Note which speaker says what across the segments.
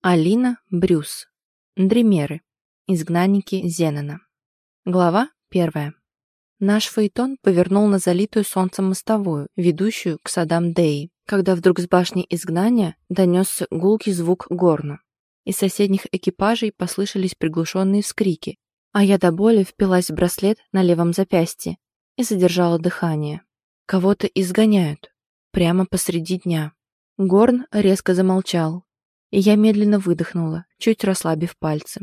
Speaker 1: Алина Брюс. Дремеры. Изгнанники Зенона. Глава первая. Наш фаэтон повернул на залитую солнцем мостовую, ведущую к садам Деи, когда вдруг с башни изгнания донесся гулкий звук горна. Из соседних экипажей послышались приглушенные вскрики, а я до боли впилась в браслет на левом запястье и задержала дыхание. Кого-то изгоняют. Прямо посреди дня. Горн резко замолчал, и я медленно выдохнула, чуть расслабив пальцы.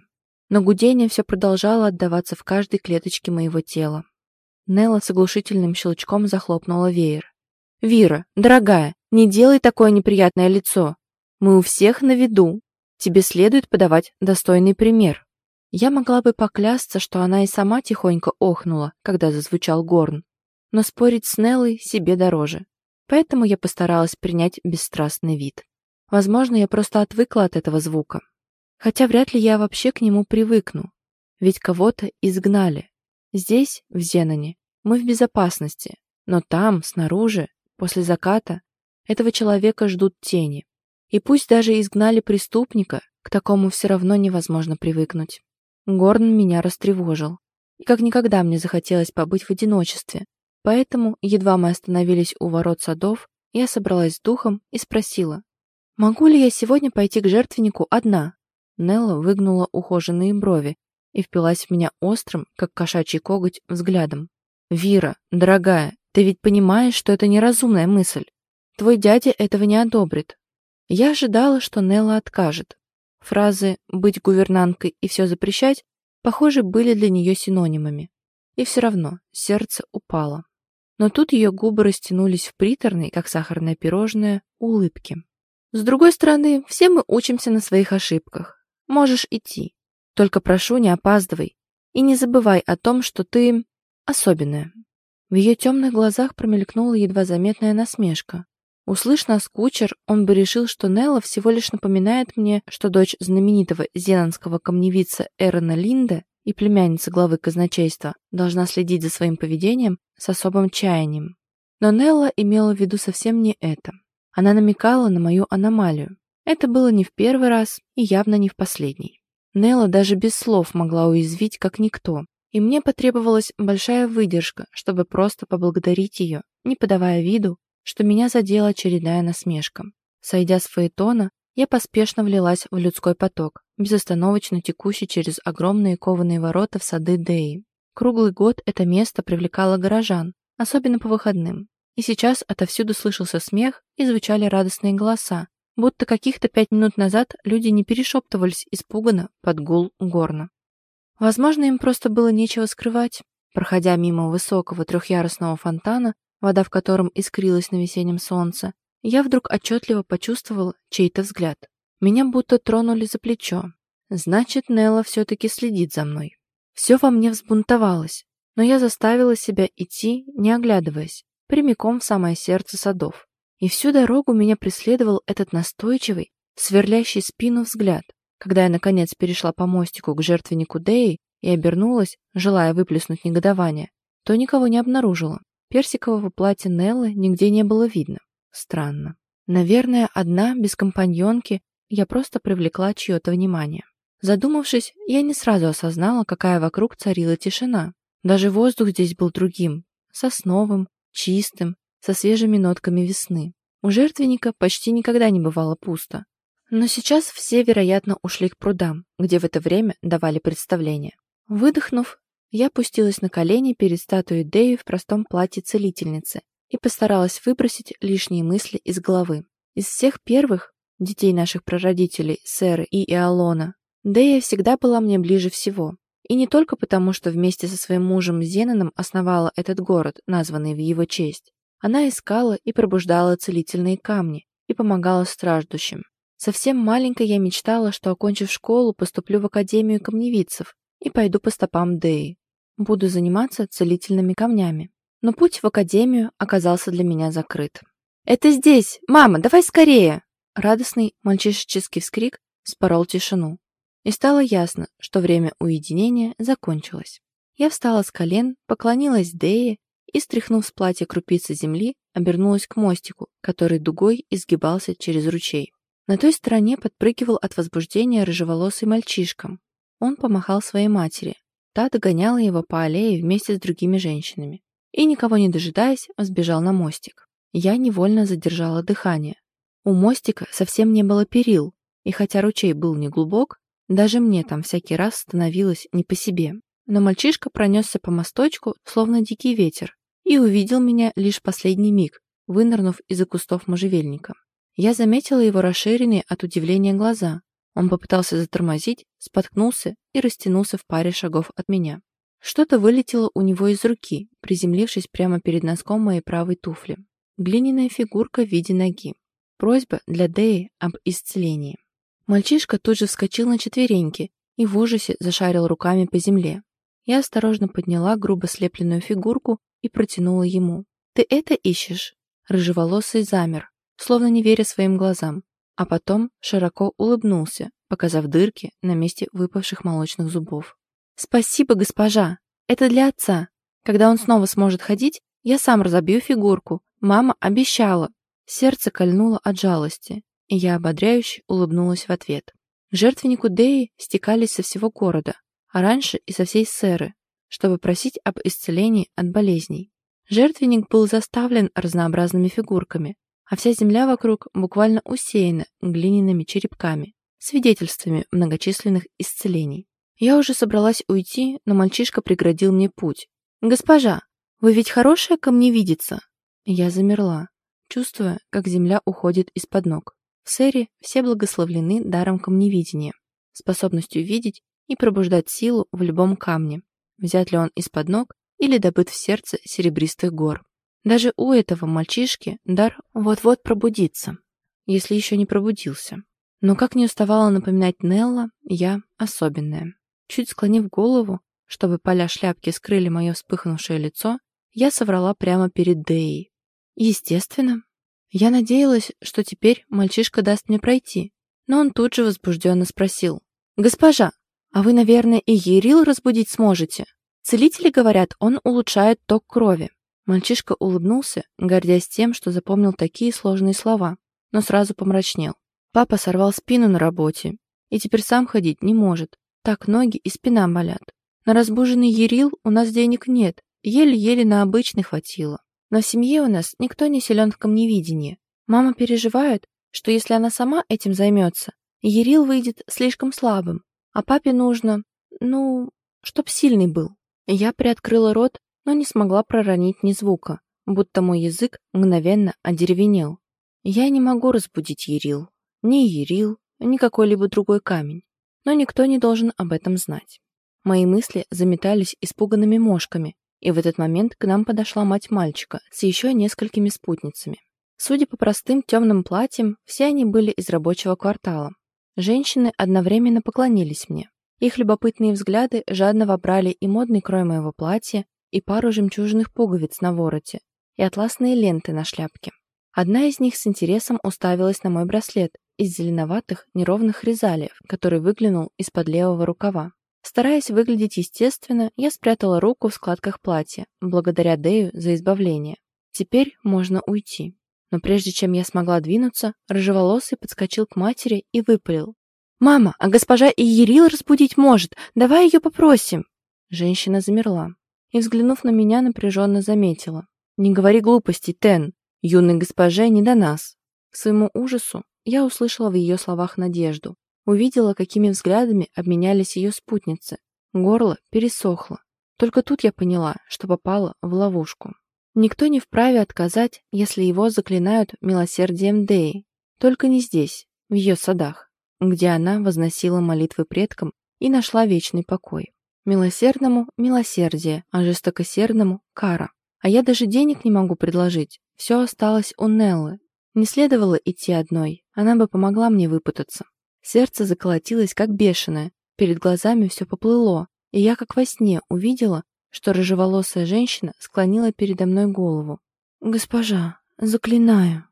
Speaker 1: Но гудение все продолжало отдаваться в каждой клеточке моего тела. Нелла с оглушительным щелчком захлопнула веер. «Вира, дорогая, не делай такое неприятное лицо. Мы у всех на виду. Тебе следует подавать достойный пример». Я могла бы поклясться, что она и сама тихонько охнула, когда зазвучал горн. Но спорить с Неллой себе дороже. Поэтому я постаралась принять бесстрастный вид. Возможно, я просто отвыкла от этого звука. Хотя вряд ли я вообще к нему привыкну. Ведь кого-то изгнали. Здесь, в Зеноне, мы в безопасности. Но там, снаружи, после заката, этого человека ждут тени. И пусть даже изгнали преступника, к такому все равно невозможно привыкнуть. Горн меня растревожил. И как никогда мне захотелось побыть в одиночестве. Поэтому, едва мы остановились у ворот садов, я собралась с духом и спросила, «Могу ли я сегодня пойти к жертвеннику одна?» Нелла выгнула ухоженные брови и впилась в меня острым, как кошачий коготь, взглядом. «Вира, дорогая, ты ведь понимаешь, что это неразумная мысль. Твой дядя этого не одобрит». Я ожидала, что Нелла откажет. Фразы «быть гувернанткой» и «все запрещать» похоже, были для нее синонимами. И все равно сердце упало. Но тут ее губы растянулись в приторной, как сахарное пирожное, улыбке. С другой стороны, все мы учимся на своих ошибках. Можешь идти. Только прошу, не опаздывай. И не забывай о том, что ты особенная. В ее темных глазах промелькнула едва заметная насмешка. Услышь нас кучер, он бы решил, что Нелла всего лишь напоминает мне, что дочь знаменитого зеландского камневица Эрона Линда и племянница главы казначейства должна следить за своим поведением с особым чаянием. Но Нелла имела в виду совсем не это. Она намекала на мою аномалию. Это было не в первый раз и явно не в последний. Нелла даже без слов могла уязвить, как никто, и мне потребовалась большая выдержка, чтобы просто поблагодарить ее, не подавая виду, что меня задела очередная насмешка. Сойдя с фаэтона, я поспешно влилась в людской поток, безостановочно текущий через огромные кованые ворота в сады Деи. Круглый год это место привлекало горожан, особенно по выходным. И сейчас отовсюду слышался смех и звучали радостные голоса, будто каких-то пять минут назад люди не перешептывались испуганно под гул горна. Возможно, им просто было нечего скрывать. Проходя мимо высокого трехъярусного фонтана, вода в котором искрилась на весеннем солнце, я вдруг отчетливо почувствовал чей-то взгляд. Меня будто тронули за плечо. Значит, Нелла все-таки следит за мной. Все во мне взбунтовалось, но я заставила себя идти, не оглядываясь, прямиком в самое сердце садов. И всю дорогу меня преследовал этот настойчивый, сверлящий спину взгляд. Когда я, наконец, перешла по мостику к жертвеннику Деи и обернулась, желая выплеснуть негодование, то никого не обнаружила. Персикового платья Неллы нигде не было видно. Странно. Наверное, одна, без компаньонки, я просто привлекла чье-то внимание. Задумавшись, я не сразу осознала, какая вокруг царила тишина. Даже воздух здесь был другим, сосновым, чистым, со свежими нотками весны. У жертвенника почти никогда не бывало пусто. Но сейчас все, вероятно, ушли к прудам, где в это время давали представление. Выдохнув, я опустилась на колени перед статуей Деи в простом платье целительницы и постаралась выбросить лишние мысли из головы. Из всех первых, детей наших прародителей, Сэры и Иолона, Дея всегда была мне ближе всего. И не только потому, что вместе со своим мужем Зеноном основала этот город, названный в его честь. Она искала и пробуждала целительные камни и помогала страждущим. Совсем маленькой я мечтала, что, окончив школу, поступлю в Академию камневицев и пойду по стопам Деи. Буду заниматься целительными камнями. Но путь в Академию оказался для меня закрыт. «Это здесь! Мама, давай скорее!» Радостный мальчишеческий вскрик спорол тишину и стало ясно, что время уединения закончилось. Я встала с колен, поклонилась Дее и, стряхнув с платья крупицы земли, обернулась к мостику, который дугой изгибался через ручей. На той стороне подпрыгивал от возбуждения рыжеволосый мальчишка. Он помахал своей матери. Та догоняла его по аллее вместе с другими женщинами. И, никого не дожидаясь, сбежал на мостик. Я невольно задержала дыхание. У мостика совсем не было перил, и хотя ручей был неглубок, даже мне там всякий раз становилось не по себе. Но мальчишка пронесся по мосточку, словно дикий ветер, и увидел меня лишь последний миг, вынырнув из-за кустов можжевельника. Я заметила его расширенные от удивления глаза. Он попытался затормозить, споткнулся и растянулся в паре шагов от меня. Что-то вылетело у него из руки, приземлившись прямо перед носком моей правой туфли. Глиняная фигурка в виде ноги. Просьба для Деи об исцелении. Мальчишка тут же вскочил на четвереньки и в ужасе зашарил руками по земле. Я осторожно подняла грубо слепленную фигурку и протянула ему. «Ты это ищешь?» Рыжеволосый замер, словно не веря своим глазам, а потом широко улыбнулся, показав дырки на месте выпавших молочных зубов. «Спасибо, госпожа! Это для отца. Когда он снова сможет ходить, я сам разобью фигурку. Мама обещала!» Сердце кольнуло от жалости, я ободряюще улыбнулась в ответ. К жертвеннику Деи стекались со всего города, а раньше и со всей Сэры, чтобы просить об исцелении от болезней. Жертвенник был заставлен разнообразными фигурками, а вся земля вокруг буквально усеяна глиняными черепками, свидетельствами многочисленных исцелений. Я уже собралась уйти, но мальчишка преградил мне путь. «Госпожа, вы ведь хорошая ко мне видится?» Я замерла, чувствуя, как земля уходит из-под ног. В Сэре все благословлены даром камневидения, способностью видеть и пробуждать силу в любом камне, взят ли он из-под ног или добыт в сердце серебристых гор. Даже у этого мальчишки дар вот-вот пробудится, если еще не пробудился. Но, как не уставала напоминать Нелла, я особенная. Чуть склонив голову, чтобы поля шляпки скрыли мое вспыхнувшее лицо, я соврала прямо перед Деей. Естественно. Я надеялась, что теперь мальчишка даст мне пройти, но он тут же возбужденно спросил. «Госпожа, а вы, наверное, и Ерил разбудить сможете? Целители говорят, он улучшает ток крови». Мальчишка улыбнулся, гордясь тем, что запомнил такие сложные слова, но сразу помрачнел. Папа сорвал спину на работе и теперь сам ходить не может. Так ноги и спина болят. На разбуженный Ерил у нас денег нет, еле-еле на обычный хватило. Но в семье у нас никто не силен в камневидении. Мама переживает, что если она сама этим займется, Ерил выйдет слишком слабым, а папе нужно, ну, чтоб сильный был. Я приоткрыла рот, но не смогла проронить ни звука, будто мой язык мгновенно одеревенел. Я не могу разбудить Ерил. Ни Ерил, ни какой-либо другой камень. Но никто не должен об этом знать. Мои мысли заметались испуганными мошками, и в этот момент к нам подошла мать мальчика с еще несколькими спутницами. Судя по простым темным платьям, все они были из рабочего квартала. Женщины одновременно поклонились мне. Их любопытные взгляды жадно вобрали и модный крой моего платья, и пару жемчужных пуговиц на вороте, и атласные ленты на шляпке. Одна из них с интересом уставилась на мой браслет из зеленоватых неровных хризалиев, который выглянул из-под левого рукава. Стараясь выглядеть естественно, я спрятала руку в складках платья, благодаря Дэю за избавление. Теперь можно уйти. Но прежде чем я смогла двинуться, рыжеволосый подскочил к матери и выпалил. «Мама, а госпожа Иерил разбудить может. Давай ее попросим». Женщина замерла и, взглянув на меня, напряженно заметила. «Не говори глупостей, Тен. Юной госпоже не до нас». К своему ужасу я услышала в ее словах надежду. Увидела, какими взглядами обменялись ее спутницы. Горло пересохло. Только тут я поняла, что попала в ловушку. Никто не вправе отказать, если его заклинают милосердием Деи. Только не здесь, в ее садах где она возносила молитвы предкам и нашла вечный покой. Милосердному – милосердие, а жестокосердному – кара. А я даже денег не могу предложить. Все осталось у Неллы. Не следовало идти одной, она бы помогла мне выпутаться. Сердце заколотилось, как бешеное. Перед глазами все поплыло, и я, как во сне, увидела, что рыжеволосая женщина склонила передо мной голову. «Госпожа, заклинаю».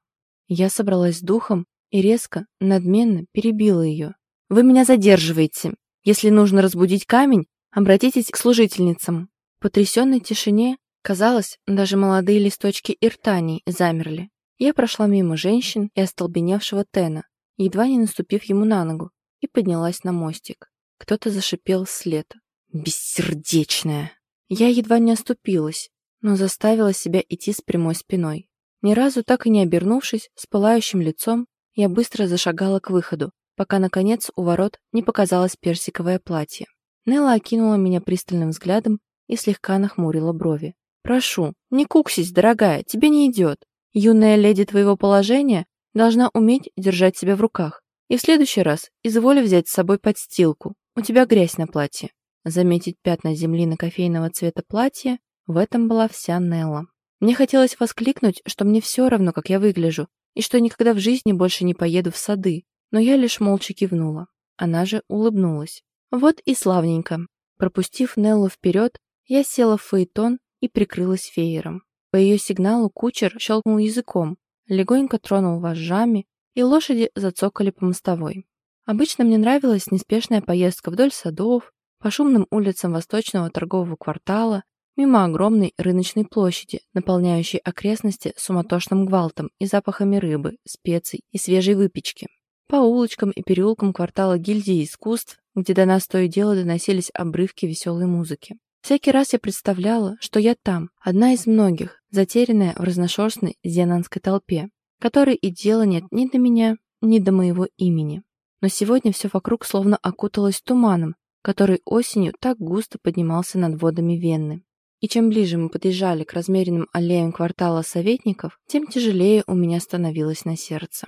Speaker 1: Я собралась с духом и резко, надменно перебила ее. «Вы меня задерживаете. Если нужно разбудить камень, обратитесь к служительницам». В потрясенной тишине, казалось, даже молодые листочки иртаний замерли. Я прошла мимо женщин и остолбеневшего Тена, едва не наступив ему на ногу, и поднялась на мостик. Кто-то зашипел вслед. «Бессердечная!» Я едва не оступилась, но заставила себя идти с прямой спиной. Ни разу так и не обернувшись, с пылающим лицом, я быстро зашагала к выходу, пока, наконец, у ворот не показалось персиковое платье. Нелла окинула меня пристальным взглядом и слегка нахмурила брови. «Прошу, не куксись, дорогая, тебе не идет. Юная леди твоего положения должна уметь держать себя в руках. И в следующий раз изволи взять с собой подстилку. У тебя грязь на платье». Заметить пятна земли на кофейного цвета платье в этом была вся Нелла. Мне хотелось воскликнуть, что мне все равно, как я выгляжу, и что никогда в жизни больше не поеду в сады, но я лишь молча кивнула. Она же улыбнулась. Вот и славненько. Пропустив Неллу вперед, я села в фаэтон и прикрылась веером. По ее сигналу кучер щелкнул языком, легонько тронул вожжами, и лошади зацокали по мостовой. Обычно мне нравилась неспешная поездка вдоль садов, по шумным улицам восточного торгового квартала, мимо огромной рыночной площади, наполняющей окрестности суматошным гвалтом и запахами рыбы, специй и свежей выпечки по улочкам и переулкам квартала гильдии искусств, где до нас то и дело доносились обрывки веселой музыки. Всякий раз я представляла, что я там, одна из многих, затерянная в разношерстной зенанской толпе, которой и дела нет ни до меня, ни до моего имени. Но сегодня все вокруг словно окуталось туманом, который осенью так густо поднимался над водами Венны. И чем ближе мы подъезжали к размеренным аллеям квартала советников, тем тяжелее у меня становилось на сердце.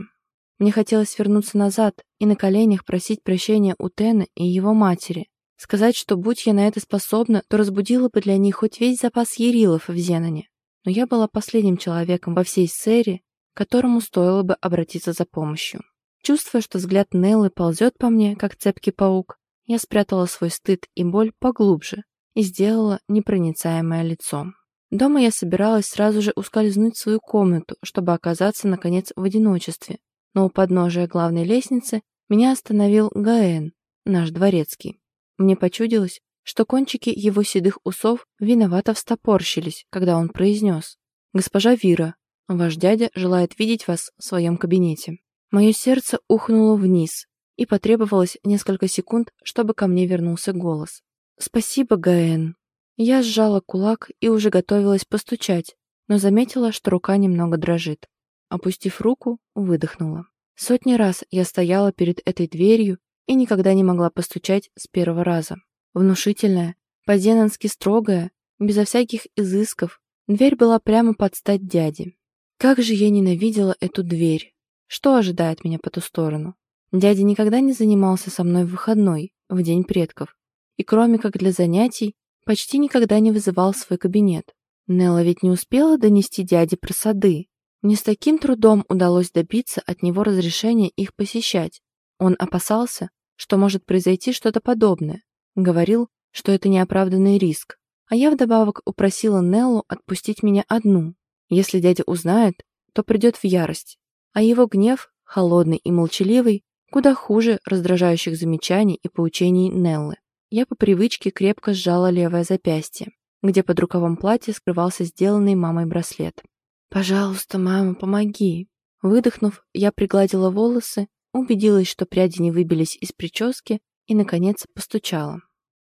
Speaker 1: Мне хотелось вернуться назад и на коленях просить прощения у Тена и его матери. Сказать, что будь я на это способна, то разбудила бы для них хоть весь запас ерилов в Зеноне. Но я была последним человеком во всей Сэре, которому стоило бы обратиться за помощью. Чувствуя, что взгляд Неллы ползет по мне, как цепкий паук, я спрятала свой стыд и боль поглубже и сделала непроницаемое лицо. Дома я собиралась сразу же ускользнуть в свою комнату, чтобы оказаться, наконец, в одиночестве, но у подножия главной лестницы меня остановил Гаэн, наш дворецкий. Мне почудилось, что кончики его седых усов виновато встопорщились, когда он произнес «Госпожа Вира, ваш дядя желает видеть вас в своем кабинете». Мое сердце ухнуло вниз, и потребовалось несколько секунд, чтобы ко мне вернулся голос. «Спасибо, Гаэн». Я сжала кулак и уже готовилась постучать, но заметила, что рука немного дрожит. Опустив руку, выдохнула. Сотни раз я стояла перед этой дверью и никогда не могла постучать с первого раза. Внушительная, по-зенански строгая, безо всяких изысков, дверь была прямо под стать дяде. Как же я ненавидела эту дверь. Что ожидает меня по ту сторону? Дядя никогда не занимался со мной в выходной, в день предков. И кроме как для занятий, почти никогда не вызывал в свой кабинет. Нелла ведь не успела донести дяде про сады, не с таким трудом удалось добиться от него разрешения их посещать. Он опасался, что может произойти что-то подобное. Говорил, что это неоправданный риск. А я вдобавок упросила Неллу отпустить меня одну. Если дядя узнает, то придет в ярость. А его гнев, холодный и молчаливый, куда хуже раздражающих замечаний и поучений Неллы. Я по привычке крепко сжала левое запястье, где под рукавом платья скрывался сделанный мамой браслет. «Пожалуйста, мама, помоги!» Выдохнув, я пригладила волосы, убедилась, что пряди не выбились из прически и, наконец, постучала.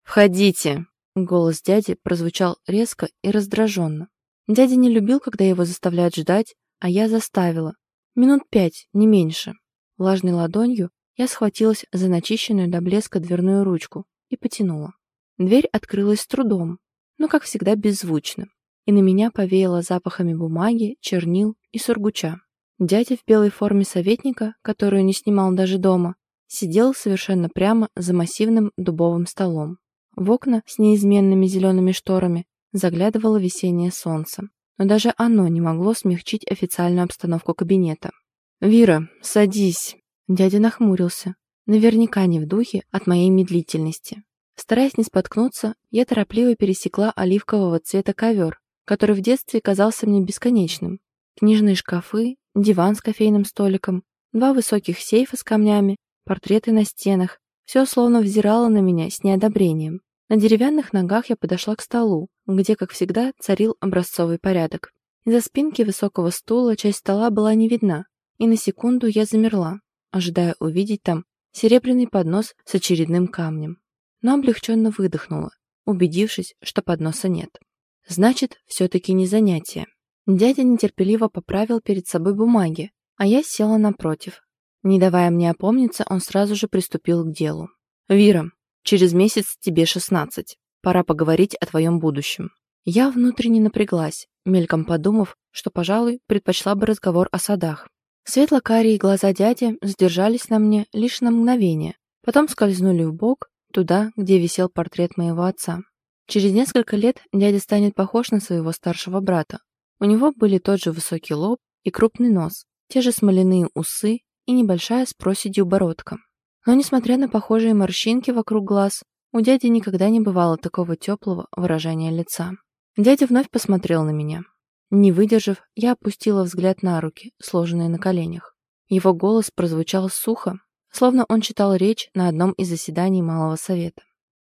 Speaker 1: «Входите!» Голос дяди прозвучал резко и раздраженно. Дядя не любил, когда его заставляют ждать, а я заставила. Минут пять, не меньше. Влажной ладонью я схватилась за начищенную до блеска дверную ручку и потянула. Дверь открылась с трудом, но, как всегда, беззвучно и на меня повеяло запахами бумаги, чернил и сургуча. Дядя в белой форме советника, которую не снимал даже дома, сидел совершенно прямо за массивным дубовым столом. В окна с неизменными зелеными шторами заглядывало весеннее солнце, но даже оно не могло смягчить официальную обстановку кабинета. «Вира, садись!» Дядя нахмурился, наверняка не в духе от моей медлительности. Стараясь не споткнуться, я торопливо пересекла оливкового цвета ковер, который в детстве казался мне бесконечным. Книжные шкафы, диван с кофейным столиком, два высоких сейфа с камнями, портреты на стенах. Все словно взирало на меня с неодобрением. На деревянных ногах я подошла к столу, где, как всегда, царил образцовый порядок. Из-за спинки высокого стула часть стола была не видна, и на секунду я замерла. ожидая увидеть там серебряный поднос с очередным камнем. Но облегченно выдохнула, убедившись, что подноса нет. Значит, все-таки не занятие. Дядя нетерпеливо поправил перед собой бумаги, а я села напротив. Не давая мне опомниться, он сразу же приступил к делу. «Вира, через месяц тебе шестнадцать. Пора поговорить о твоем будущем». Я внутренне напряглась, мельком подумав, что, пожалуй, предпочла бы разговор о садах. Светло-карие глаза дяди сдержались на мне лишь на мгновение, потом скользнули в бок туда, где висел портрет моего отца. Через несколько лет дядя станет похож на своего старшего брата. У него были тот же высокий лоб и крупный нос, те же смоляные усы и небольшая с проседью бородка. Но, несмотря на похожие морщинки вокруг глаз, у дяди никогда не бывало такого теплого выражения лица. Дядя вновь посмотрел на меня. Не выдержав, я опустила взгляд на руки, сложенные на коленях. Его голос прозвучал сухо, словно он читал речь на одном из заседаний Малого Совета.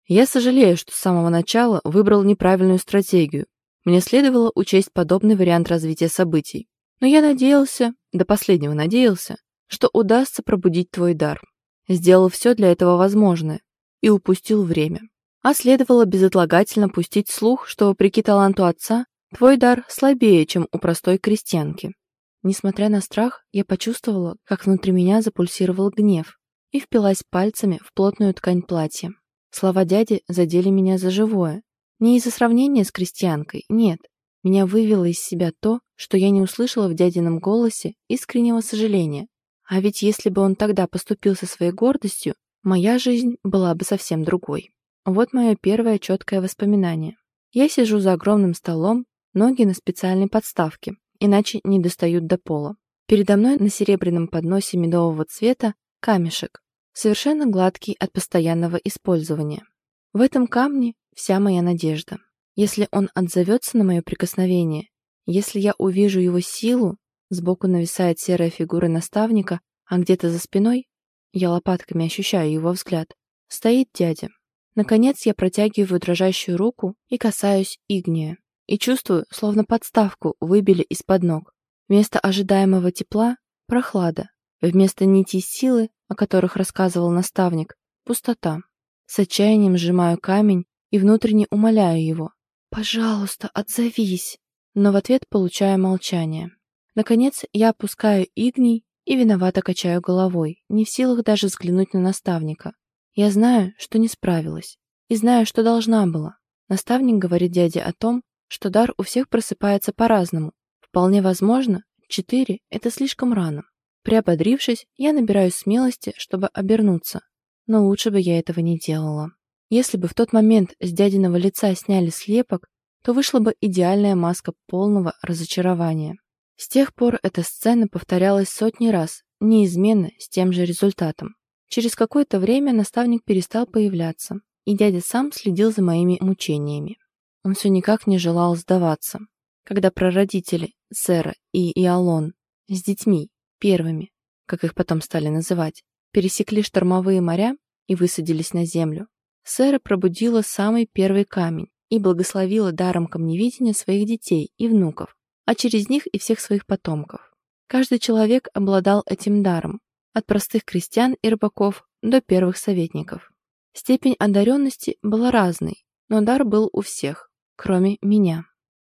Speaker 1: Я сожалею, что с самого начала выбрал неправильную стратегию. Мне следовало учесть подобный вариант развития событий. Но я надеялся, до последнего надеялся, что удастся пробудить твой дар. Сделал все для этого возможное и упустил время. А следовало безотлагательно пустить слух, что, вопреки таланту отца, твой дар слабее, чем у простой крестьянки. Несмотря на страх, я почувствовала, как внутри меня запульсировал гнев и впилась пальцами в плотную ткань платья. Слова дяди задели меня за живое. Не из-за сравнения с крестьянкой, нет. Меня вывело из себя то, что я не услышала в дядином голосе искреннего сожаления. А ведь если бы он тогда поступил со своей гордостью, моя жизнь была бы совсем другой. Вот мое первое четкое воспоминание. Я сижу за огромным столом, ноги на специальной подставке, иначе не достают до пола. Передо мной на серебряном подносе медового цвета камешек, совершенно гладкий от постоянного использования. В этом камне вся моя надежда. Если он отзовется на мое прикосновение, если я увижу его силу, сбоку нависает серая фигура наставника, а где-то за спиной, я лопатками ощущаю его взгляд, стоит дядя. Наконец я протягиваю дрожащую руку и касаюсь игния. И чувствую, словно подставку выбили из-под ног. Вместо ожидаемого тепла – прохлада. Вместо нитей силы о которых рассказывал наставник, пустота. С отчаянием сжимаю камень и внутренне умоляю его. «Пожалуйста, отзовись!» Но в ответ получаю молчание. Наконец, я опускаю игний и виновато качаю головой, не в силах даже взглянуть на наставника. Я знаю, что не справилась. И знаю, что должна была. Наставник говорит дяде о том, что дар у всех просыпается по-разному. Вполне возможно, четыре – это слишком рано. Приободрившись, я набираюсь смелости, чтобы обернуться, но лучше бы я этого не делала. Если бы в тот момент с дядиного лица сняли слепок, то вышла бы идеальная маска полного разочарования. С тех пор эта сцена повторялась сотни раз, неизменно с тем же результатом. Через какое-то время наставник перестал появляться, и дядя сам следил за моими мучениями. Он все никак не желал сдаваться. Когда прародители, Сера и Иолон, с детьми первыми, как их потом стали называть, пересекли штормовые моря и высадились на землю, Сэра пробудила самый первый камень и благословила даром камневидения своих детей и внуков, а через них и всех своих потомков. Каждый человек обладал этим даром, от простых крестьян и рыбаков до первых советников. Степень одаренности была разной, но дар был у всех, кроме меня.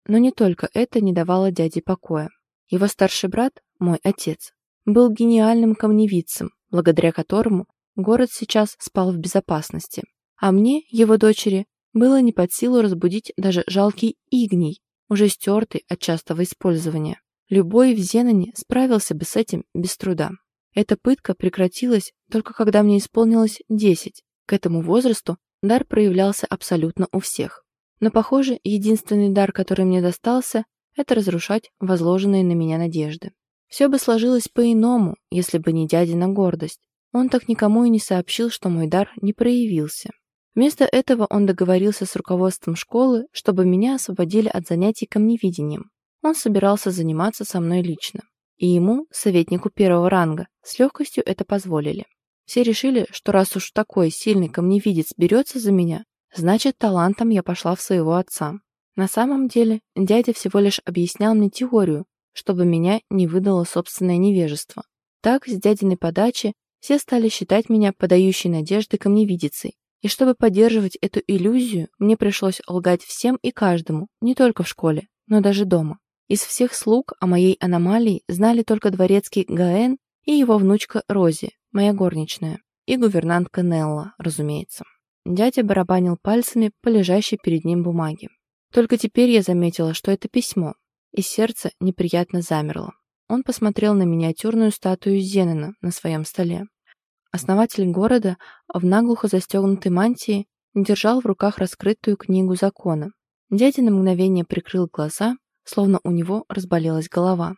Speaker 1: Но не только это не давало дяде покоя. Его старший брат, мой отец, был гениальным камневицем, благодаря которому город сейчас спал в безопасности. А мне, его дочери, было не под силу разбудить даже жалкий игний, уже стертый от частого использования. Любой в Зеноне справился бы с этим без труда. Эта пытка прекратилась только когда мне исполнилось 10. К этому возрасту дар проявлялся абсолютно у всех. Но, похоже, единственный дар, который мне достался, это разрушать возложенные на меня надежды. Все бы сложилось по-иному, если бы не дядина гордость. Он так никому и не сообщил, что мой дар не проявился. Вместо этого он договорился с руководством школы, чтобы меня освободили от занятий камневидением. Он собирался заниматься со мной лично. И ему, советнику первого ранга, с легкостью это позволили. Все решили, что раз уж такой сильный камневидец берется за меня, значит, талантом я пошла в своего отца. На самом деле, дядя всего лишь объяснял мне теорию, чтобы меня не выдало собственное невежество. Так, с дядиной подачи, все стали считать меня подающей надежды камневидицей. И чтобы поддерживать эту иллюзию, мне пришлось лгать всем и каждому, не только в школе, но даже дома. Из всех слуг о моей аномалии знали только дворецкий Гаэн и его внучка Рози, моя горничная, и гувернантка Нелла, разумеется. Дядя барабанил пальцами по лежащей перед ним бумаге. Только теперь я заметила, что это письмо, и сердце неприятно замерло. Он посмотрел на миниатюрную статую Зенена на своем столе. Основатель города в наглухо застегнутой мантии держал в руках раскрытую книгу закона. Дядя на мгновение прикрыл глаза, словно у него разболелась голова.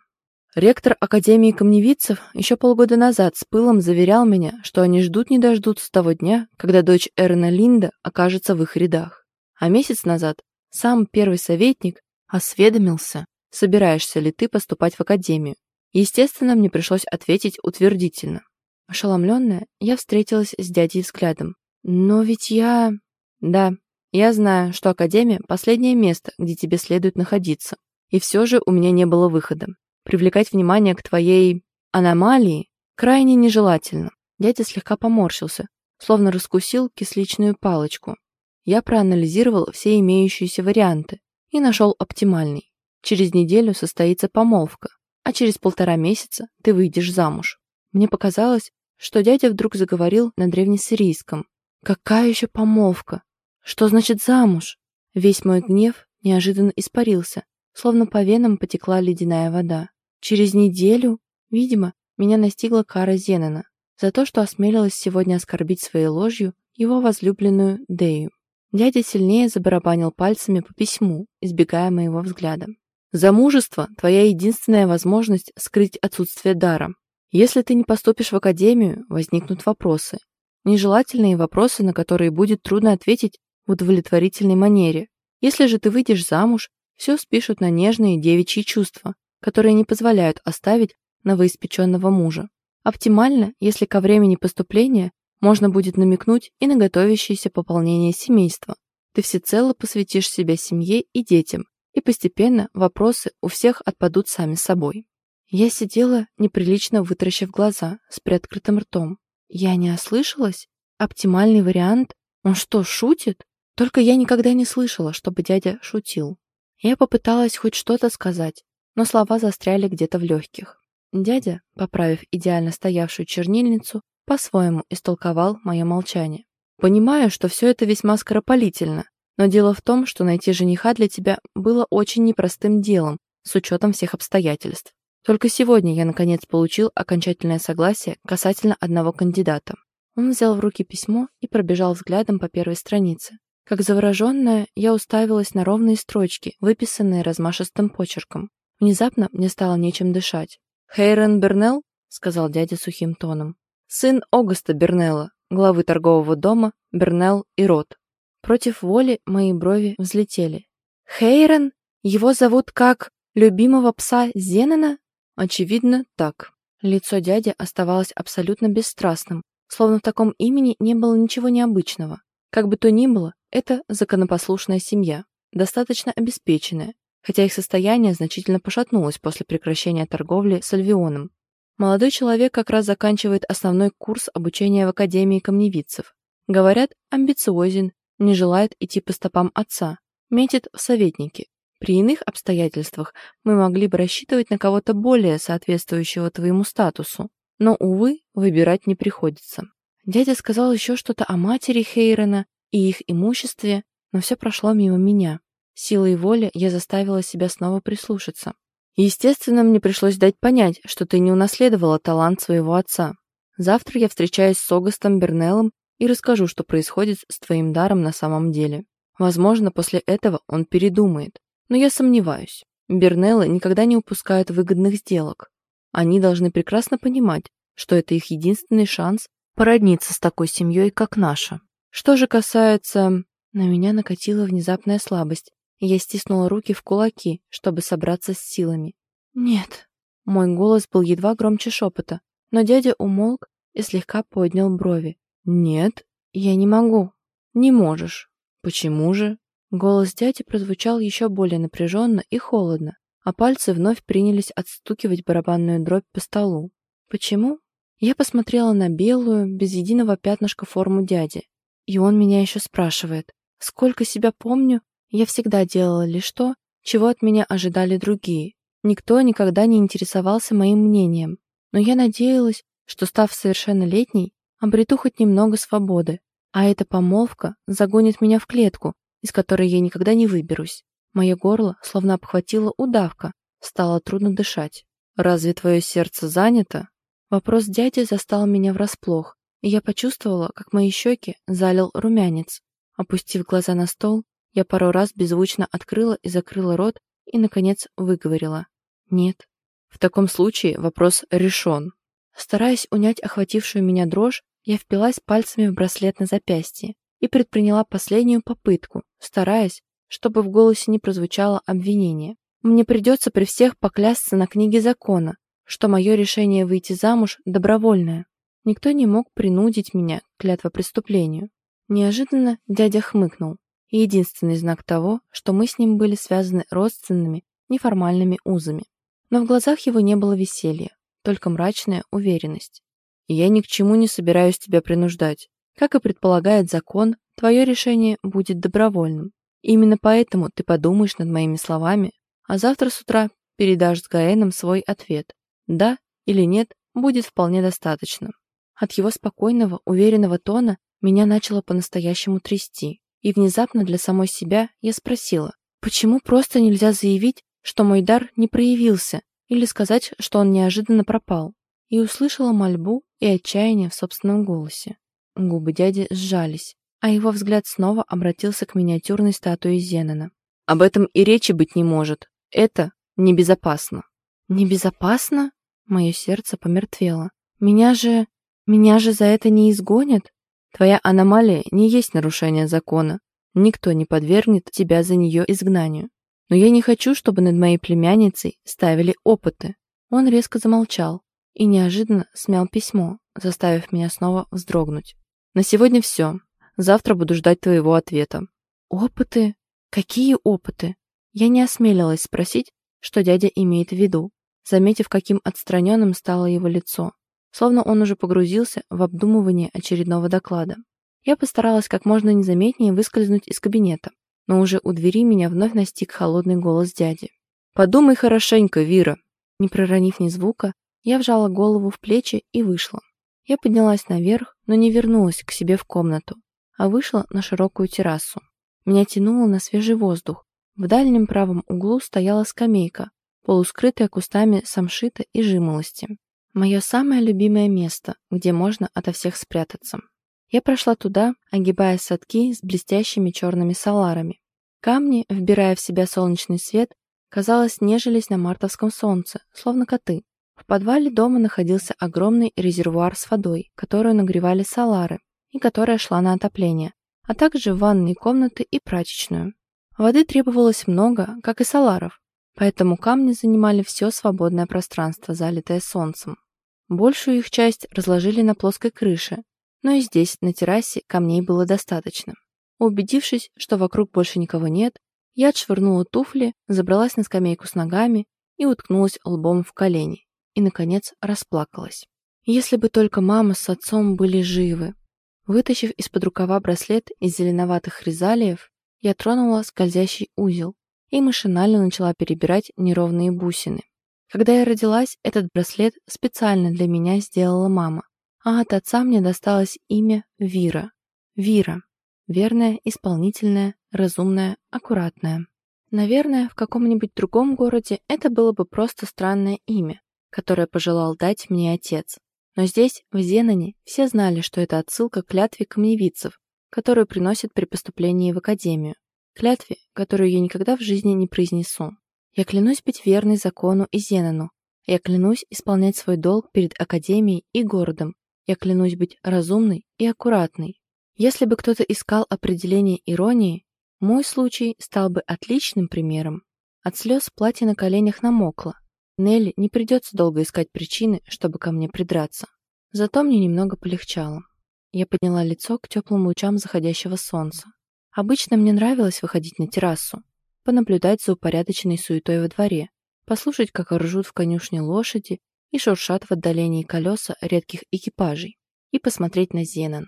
Speaker 1: Ректор Академии камневицев еще полгода назад с пылом заверял меня, что они ждут не дождутся того дня, когда дочь Эрна Линда окажется в их рядах. А месяц назад сам первый советник осведомился, собираешься ли ты поступать в Академию. Естественно, мне пришлось ответить утвердительно. Ошеломленная, я встретилась с дядей взглядом. «Но ведь я...» «Да, я знаю, что Академия — последнее место, где тебе следует находиться. И все же у меня не было выхода. Привлекать внимание к твоей... аномалии крайне нежелательно». Дядя слегка поморщился, словно раскусил кисличную палочку. Я проанализировал все имеющиеся варианты и нашел оптимальный. Через неделю состоится помолвка, а через полтора месяца ты выйдешь замуж. Мне показалось, что дядя вдруг заговорил на древнесирийском. «Какая еще помолвка? Что значит замуж?» Весь мой гнев неожиданно испарился, словно по венам потекла ледяная вода. Через неделю, видимо, меня настигла кара Зенена за то, что осмелилась сегодня оскорбить своей ложью его возлюбленную Дею. Дядя сильнее забарабанил пальцами по письму, избегая моего взгляда. «Замужество – твоя единственная возможность скрыть отсутствие дара. Если ты не поступишь в академию, возникнут вопросы. Нежелательные вопросы, на которые будет трудно ответить в удовлетворительной манере. Если же ты выйдешь замуж, все спишут на нежные девичьи чувства, которые не позволяют оставить новоиспеченного мужа. Оптимально, если ко времени поступления можно будет намекнуть и на готовящееся пополнение семейства. Ты всецело посвятишь себя семье и детям, и постепенно вопросы у всех отпадут сами собой. Я сидела, неприлично вытаращив глаза, с приоткрытым ртом. Я не ослышалась? Оптимальный вариант? Он что, шутит? Только я никогда не слышала, чтобы дядя шутил. Я попыталась хоть что-то сказать, но слова застряли где-то в легких. Дядя, поправив идеально стоявшую чернильницу, по-своему истолковал мое молчание. «Понимаю, что все это весьма скоропалительно, но дело в том, что найти жениха для тебя было очень непростым делом с учетом всех обстоятельств. Только сегодня я, наконец, получил окончательное согласие касательно одного кандидата. Он взял в руки письмо и пробежал взглядом по первой странице. Как завороженная, я уставилась на ровные строчки, выписанные размашистым почерком. Внезапно мне стало нечем дышать. «Хейрен Бернелл?» — сказал дядя сухим тоном. «Сын Огуста Бернелла, главы торгового дома Бернелл и Рот». Против воли мои брови взлетели. «Хейрен? Его зовут как любимого пса Зенена?» Очевидно, так. Лицо дяди оставалось абсолютно бесстрастным, словно в таком имени не было ничего необычного. Как бы то ни было, это законопослушная семья, достаточно обеспеченная, хотя их состояние значительно пошатнулось после прекращения торговли с Альвионом. Молодой человек как раз заканчивает основной курс обучения в Академии камневицев. Говорят, амбициозен, не желает идти по стопам отца, метит в советники, при иных обстоятельствах мы могли бы рассчитывать на кого-то более соответствующего твоему статусу, но, увы, выбирать не приходится. Дядя сказал еще что-то о матери Хейрена и их имуществе, но все прошло мимо меня. Силой воли я заставила себя снова прислушаться. Естественно, мне пришлось дать понять, что ты не унаследовала талант своего отца. Завтра я встречаюсь с Огастом Бернеллом и расскажу, что происходит с твоим даром на самом деле. Возможно, после этого он передумает. Но я сомневаюсь. Бернеллы никогда не упускают выгодных сделок. Они должны прекрасно понимать, что это их единственный шанс породниться с такой семьей, как наша. Что же касается... На меня накатила внезапная слабость, я стиснула руки в кулаки, чтобы собраться с силами. «Нет». Мой голос был едва громче шепота, но дядя умолк и слегка поднял брови. «Нет, я не могу». «Не можешь». «Почему же?» Голос дяди прозвучал еще более напряженно и холодно, а пальцы вновь принялись отстукивать барабанную дробь по столу. Почему? Я посмотрела на белую, без единого пятнышка форму дяди. И он меня еще спрашивает. Сколько себя помню, я всегда делала лишь то, чего от меня ожидали другие. Никто никогда не интересовался моим мнением. Но я надеялась, что, став совершеннолетней, обрету хоть немного свободы. А эта помолвка загонит меня в клетку, из которой я никогда не выберусь. Мое горло словно обхватило удавка, стало трудно дышать. «Разве твое сердце занято?» Вопрос дяди застал меня врасплох, и я почувствовала, как мои щеки залил румянец. Опустив глаза на стол, я пару раз беззвучно открыла и закрыла рот и, наконец, выговорила. «Нет». В таком случае вопрос решен. Стараясь унять охватившую меня дрожь, я впилась пальцами в браслет на запястье и предприняла последнюю попытку, стараясь, чтобы в голосе не прозвучало обвинение. Мне придется при всех поклясться на книге закона, что мое решение выйти замуж добровольное. Никто не мог принудить меня к клятвопреступлению. Неожиданно дядя хмыкнул. И единственный знак того, что мы с ним были связаны родственными, неформальными узами. Но в глазах его не было веселья, только мрачная уверенность. «Я ни к чему не собираюсь тебя принуждать. Как и предполагает закон, твое решение будет добровольным. Именно поэтому ты подумаешь над моими словами, а завтра с утра передашь с Гаэном свой ответ. «да» или «нет» будет вполне достаточно. От его спокойного, уверенного тона меня начало по-настоящему трясти. И внезапно для самой себя я спросила, почему просто нельзя заявить, что мой дар не проявился, или сказать, что он неожиданно пропал. И услышала мольбу и отчаяние в собственном голосе. Губы дяди сжались, а его взгляд снова обратился к миниатюрной статуе Зенона. «Об этом и речи быть не может. Это небезопасно». «Небезопасно?» Мое сердце помертвело. «Меня же... меня же за это не изгонят?» «Твоя аномалия не есть нарушение закона. Никто не подвергнет тебя за нее изгнанию. Но я не хочу, чтобы над моей племянницей ставили опыты». Он резко замолчал и неожиданно смял письмо, заставив меня снова вздрогнуть. «На сегодня все. Завтра буду ждать твоего ответа». «Опыты? Какие опыты?» Я не осмелилась спросить, что дядя имеет в виду заметив, каким отстраненным стало его лицо, словно он уже погрузился в обдумывание очередного доклада. Я постаралась как можно незаметнее выскользнуть из кабинета, но уже у двери меня вновь настиг холодный голос дяди. «Подумай хорошенько, Вира!» Не проронив ни звука, я вжала голову в плечи и вышла. Я поднялась наверх, но не вернулась к себе в комнату, а вышла на широкую террасу. Меня тянуло на свежий воздух. В дальнем правом углу стояла скамейка, полускрытая кустами самшита и жимолости. Мое самое любимое место, где можно ото всех спрятаться. Я прошла туда, огибая садки с блестящими черными саларами. Камни, вбирая в себя солнечный свет, казалось, нежились на мартовском солнце, словно коты. В подвале дома находился огромный резервуар с водой, которую нагревали салары, и которая шла на отопление, а также ванные комнаты и прачечную. Воды требовалось много, как и саларов, поэтому камни занимали все свободное пространство, залитое солнцем. Большую их часть разложили на плоской крыше, но и здесь, на террасе, камней было достаточно. Убедившись, что вокруг больше никого нет, я отшвырнула туфли, забралась на скамейку с ногами и уткнулась лбом в колени. И, наконец, расплакалась. Если бы только мама с отцом были живы. Вытащив из-под рукава браслет из зеленоватых хризалиев, я тронула скользящий узел, и машинально начала перебирать неровные бусины. Когда я родилась, этот браслет специально для меня сделала мама, а от отца мне досталось имя Вира. Вира. Верная, исполнительная, разумная, аккуратная. Наверное, в каком-нибудь другом городе это было бы просто странное имя, которое пожелал дать мне отец. Но здесь, в Зеноне, все знали, что это отсылка к клятве камневицев, которую приносят при поступлении в академию клятве, которую я никогда в жизни не произнесу. Я клянусь быть верной закону и Зенону. Я клянусь исполнять свой долг перед Академией и городом. Я клянусь быть разумной и аккуратной. Если бы кто-то искал определение иронии, мой случай стал бы отличным примером. От слез платье на коленях намокло. Нелли не придется долго искать причины, чтобы ко мне придраться. Зато мне немного полегчало. Я подняла лицо к теплым лучам заходящего солнца. Обычно мне нравилось выходить на террасу, понаблюдать за упорядоченной суетой во дворе, послушать, как ржут в конюшне лошади и шуршат в отдалении колеса редких экипажей, и посмотреть на Зенон.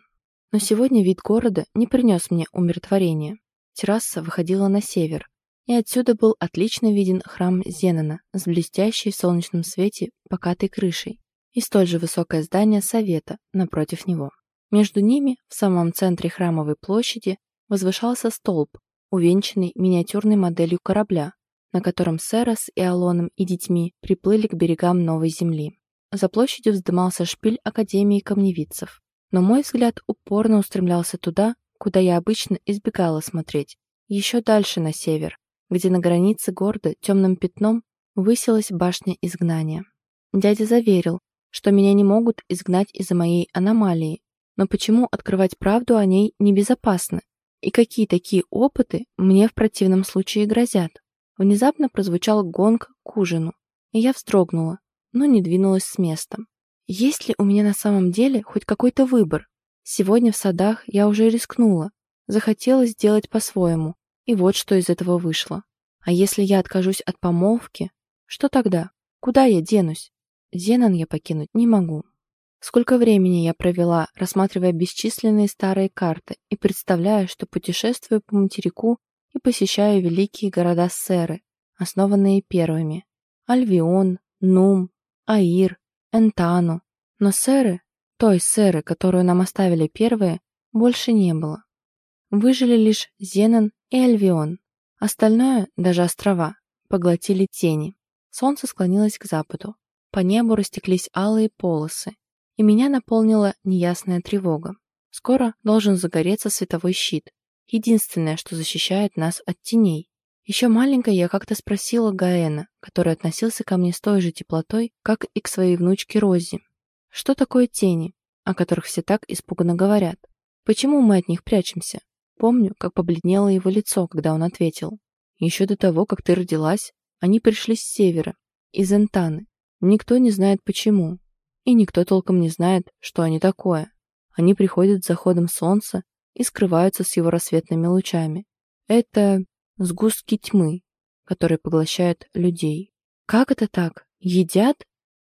Speaker 1: Но сегодня вид города не принес мне умиротворения. Терраса выходила на север, и отсюда был отлично виден храм Зенона с блестящей в солнечном свете покатой крышей и столь же высокое здание Совета напротив него. Между ними, в самом центре храмовой площади, возвышался столб, увенчанный миниатюрной моделью корабля, на котором Сера с Иолоном и детьми приплыли к берегам Новой Земли. За площадью вздымался шпиль Академии камневицев. Но мой взгляд упорно устремлялся туда, куда я обычно избегала смотреть, еще дальше на север, где на границе города темным пятном высилась башня изгнания. Дядя заверил, что меня не могут изгнать из-за моей аномалии, но почему открывать правду о ней небезопасно? И какие такие опыты мне в противном случае грозят? Внезапно прозвучал гонг к ужину, и я вздрогнула, но не двинулась с места. Есть ли у меня на самом деле хоть какой-то выбор? Сегодня в садах я уже рискнула. Захотелось сделать по-своему, и вот что из этого вышло. А если я откажусь от помолвки, что тогда? Куда я денусь? Зенон я покинуть не могу. Сколько времени я провела, рассматривая бесчисленные старые карты и представляя, что путешествую по материку и посещаю великие города Серы, основанные первыми. Альвион, Нум, Аир, Энтану. Но Серы, той Серы, которую нам оставили первые, больше не было. Выжили лишь Зенон и Альвион. Остальное, даже острова, поглотили тени. Солнце склонилось к западу. По небу растеклись алые полосы, и меня наполнила неясная тревога. Скоро должен загореться световой щит, единственное, что защищает нас от теней. Еще маленькой я как-то спросила Гаэна, который относился ко мне с той же теплотой, как и к своей внучке Рози. Что такое тени, о которых все так испуганно говорят? Почему мы от них прячемся? Помню, как побледнело его лицо, когда он ответил. Еще до того, как ты родилась, они пришли с севера, из Энтаны. Никто не знает почему. И никто толком не знает, что они такое. Они приходят с заходом солнца и скрываются с его рассветными лучами. Это сгустки тьмы, которые поглощают людей. Как это так? Едят?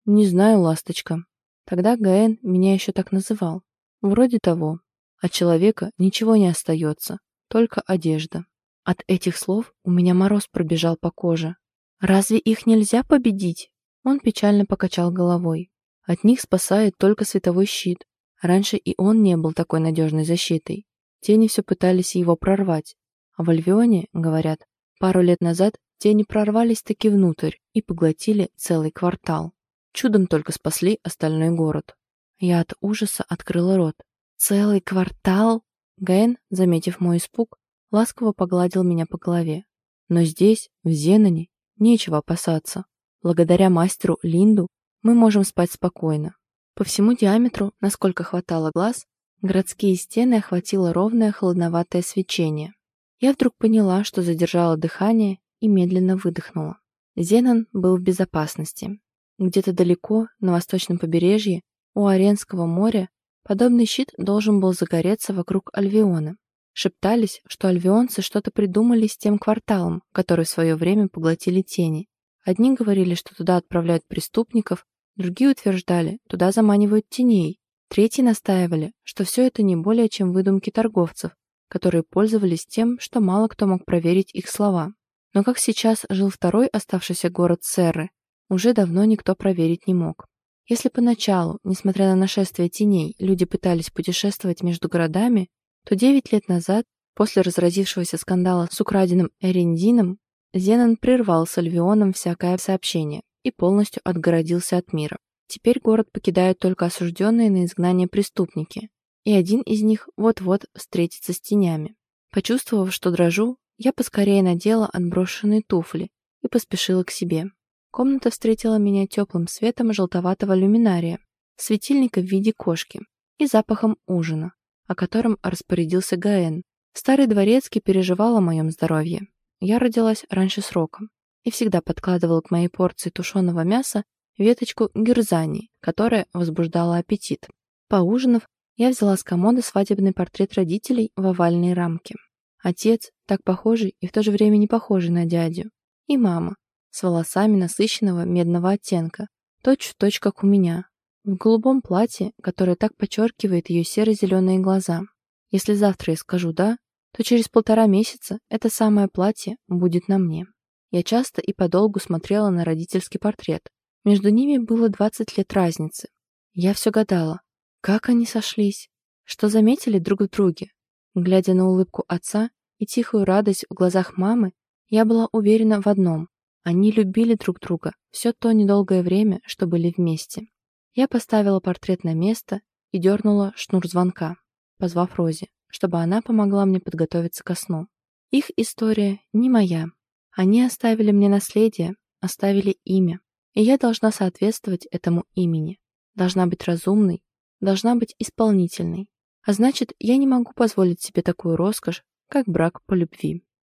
Speaker 1: Не знаю, ласточка. Тогда Гаэн меня еще так называл. Вроде того. От человека ничего не остается, только одежда. От этих слов у меня мороз пробежал по коже. Разве их нельзя победить? Он печально покачал головой. От них спасает только световой щит. Раньше и он не был такой надежной защитой. Тени все пытались его прорвать. А в Альвионе, говорят, пару лет назад тени прорвались таки внутрь и поглотили целый квартал. Чудом только спасли остальной город. Я от ужаса открыла рот. «Целый квартал?» Ген, заметив мой испуг, ласково погладил меня по голове. «Но здесь, в Зеноне, нечего опасаться. Благодаря мастеру Линду мы можем спать спокойно. По всему диаметру, насколько хватало глаз, Городские стены охватило ровное холодноватое свечение. Я вдруг поняла, что задержала дыхание и медленно выдохнула. Зенон был в безопасности. Где-то далеко, на восточном побережье, у Аренского моря, подобный щит должен был загореться вокруг Альвиона. Шептались, что альвионцы что-то придумали с тем кварталом, который в свое время поглотили тени. Одни говорили, что туда отправляют преступников, другие утверждали, туда заманивают теней, Третьи настаивали, что все это не более чем выдумки торговцев, которые пользовались тем, что мало кто мог проверить их слова. Но как сейчас жил второй оставшийся город Серры, уже давно никто проверить не мог. Если поначалу, несмотря на нашествие теней, люди пытались путешествовать между городами, то 9 лет назад, после разразившегося скандала с украденным Эриндином, Зенон прервал с Альвионом всякое сообщение и полностью отгородился от мира. Теперь город покидают только осужденные на изгнание преступники, и один из них вот-вот встретится с тенями. Почувствовав, что дрожу, я поскорее надела отброшенные туфли и поспешила к себе. Комната встретила меня теплым светом желтоватого люминария, светильника в виде кошки и запахом ужина, о котором распорядился Гаэн. Старый дворецкий переживал о моем здоровье. Я родилась раньше срока и всегда подкладывал к моей порции тушеного мяса веточку герзани, которая возбуждала аппетит. Поужинав, я взяла с комода свадебный портрет родителей в овальной рамке. Отец, так похожий и в то же время не похожий на дядю. И мама, с волосами насыщенного медного оттенка, точь в точь, как у меня, в голубом платье, которое так подчеркивает ее серо-зеленые глаза. Если завтра я скажу «да», то через полтора месяца это самое платье будет на мне. Я часто и подолгу смотрела на родительский портрет. Между ними было 20 лет разницы. Я все гадала, как они сошлись, что заметили друг в друге. Глядя на улыбку отца и тихую радость в глазах мамы, я была уверена в одном. Они любили друг друга все то недолгое время, что были вместе. Я поставила портрет на место и дернула шнур звонка, позвав Рози, чтобы она помогла мне подготовиться ко сну. Их история не моя. Они оставили мне наследие, оставили имя, и я должна соответствовать этому имени. Должна быть разумной, должна быть исполнительной. А значит, я не могу позволить себе такую роскошь, как брак по любви.